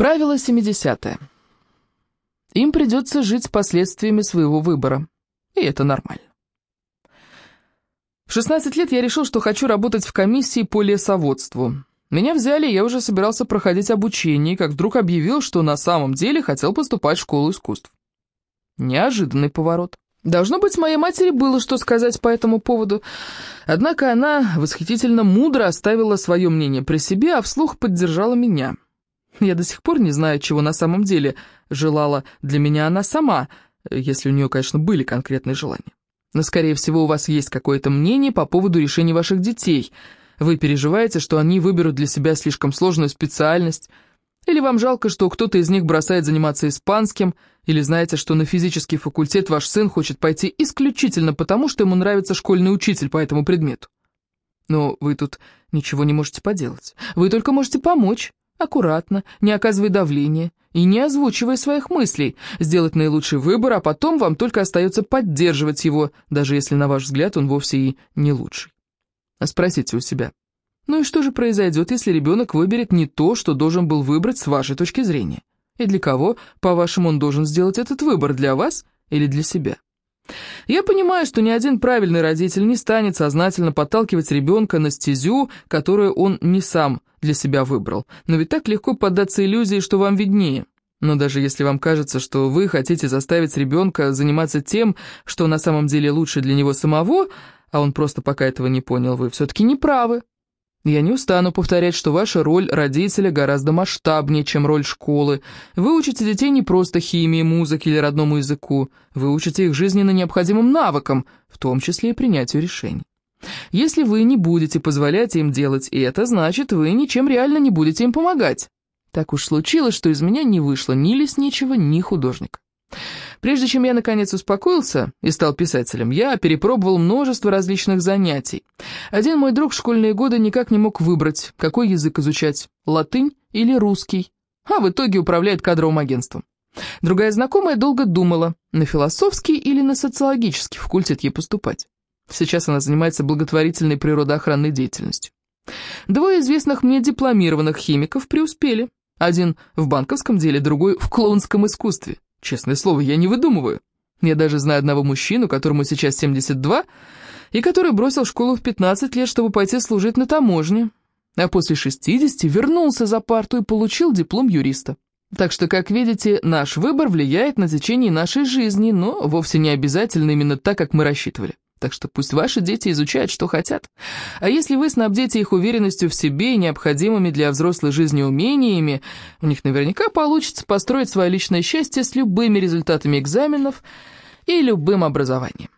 Правило 70 -е. Им придется жить с последствиями своего выбора, и это нормально. В 16 лет я решил, что хочу работать в комиссии по лесоводству. Меня взяли, я уже собирался проходить обучение, как вдруг объявил, что на самом деле хотел поступать в школу искусств. Неожиданный поворот. Должно быть, моей матери было что сказать по этому поводу, однако она восхитительно мудро оставила свое мнение при себе, а вслух поддержала меня. Я до сих пор не знаю, чего на самом деле желала для меня она сама, если у нее, конечно, были конкретные желания. Но, скорее всего, у вас есть какое-то мнение по поводу решения ваших детей. Вы переживаете, что они выберут для себя слишком сложную специальность, или вам жалко, что кто-то из них бросает заниматься испанским, или знаете, что на физический факультет ваш сын хочет пойти исключительно потому, что ему нравится школьный учитель по этому предмету. Но вы тут ничего не можете поделать. Вы только можете помочь аккуратно, не оказывая давления и не озвучивая своих мыслей, сделать наилучший выбор, а потом вам только остается поддерживать его, даже если, на ваш взгляд, он вовсе и не лучший. А спросите у себя, ну и что же произойдет, если ребенок выберет не то, что должен был выбрать с вашей точки зрения? И для кого, по-вашему, он должен сделать этот выбор, для вас или для себя? Я понимаю, что ни один правильный родитель не станет сознательно подталкивать ребенка на стезю, которую он не сам для себя выбрал. Но ведь так легко поддаться иллюзии, что вам виднее. Но даже если вам кажется, что вы хотите заставить ребенка заниматься тем, что на самом деле лучше для него самого, а он просто пока этого не понял, вы все-таки не правы. Я не устану повторять, что ваша роль родителя гораздо масштабнее, чем роль школы. Вы учите детей не просто химии, музыке или родному языку. Вы учите их жизненно необходимым навыкам, в том числе и принятию решений. Если вы не будете позволять им делать это, значит, вы ничем реально не будете им помогать. Так уж случилось, что из меня не вышло ни лесничего, ни художника. Прежде чем я наконец успокоился и стал писателем, я перепробовал множество различных занятий. Один мой друг в школьные годы никак не мог выбрать, какой язык изучать, латынь или русский, а в итоге управляет кадровым агентством. Другая знакомая долго думала, на философский или на социологический факультет ей поступать. Сейчас она занимается благотворительной природоохранной деятельностью. Двое известных мне дипломированных химиков преуспели. Один в банковском деле, другой в клоунском искусстве. Честное слово, я не выдумываю. Я даже знаю одного мужчину, которому сейчас 72, и который бросил школу в 15 лет, чтобы пойти служить на таможне. А после 60 вернулся за парту и получил диплом юриста. Так что, как видите, наш выбор влияет на течение нашей жизни, но вовсе не обязательно именно так, как мы рассчитывали. Так что пусть ваши дети изучают, что хотят. А если вы снабдите их уверенностью в себе и необходимыми для взрослой жизни умениями, у них наверняка получится построить свое личное счастье с любыми результатами экзаменов и любым образованием.